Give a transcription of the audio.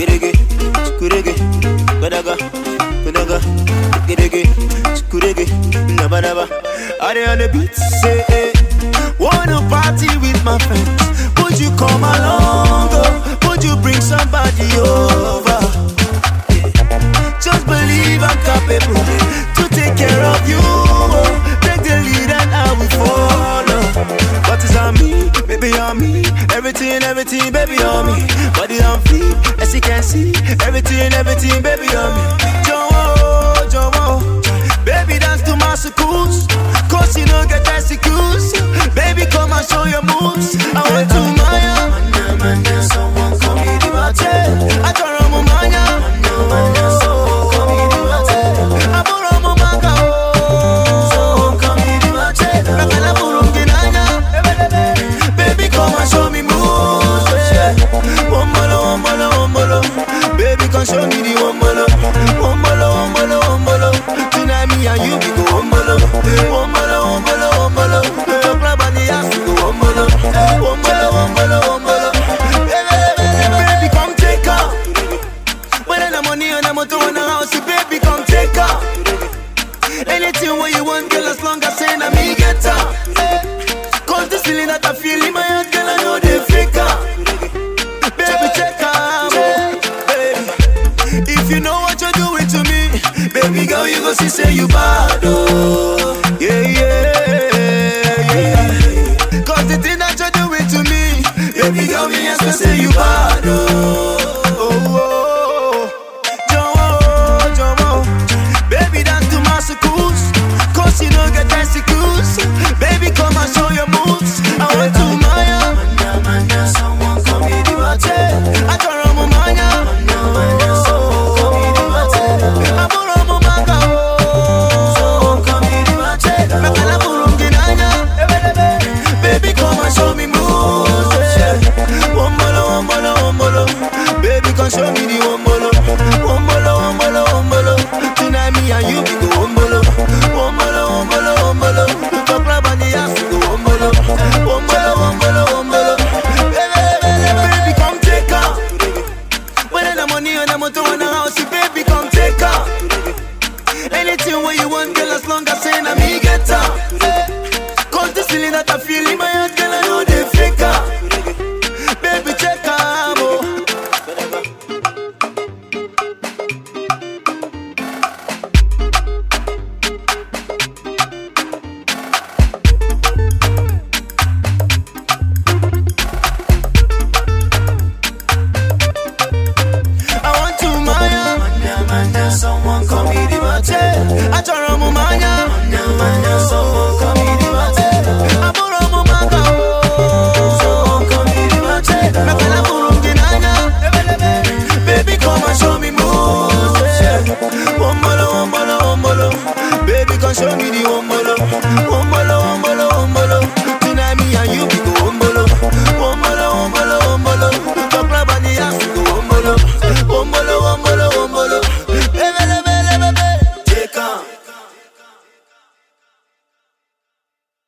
gerege skurege gadaga gadaga gerege skurege naba naba. Are on the beat say wanna party with my friends. Would you come along oh? would you bring somebody over? Just believe i'm capable to take care of you. on me, baby on me. Everything, everything, baby on me. Body on fleek, as you can see. Everything, everything, baby on me. feeling that I feel in my heart, girl, I know they fake. Baby, check her oh, baby. If you know what you're doing to me, baby girl, you go see say you bad, oh. Yeah, yeah, yeah. Cause the thing that you're doing to me, baby girl, me yes, say you bad, oh. one girl as long as saying I'm me get. Cause this feeling that I feel in my mañana.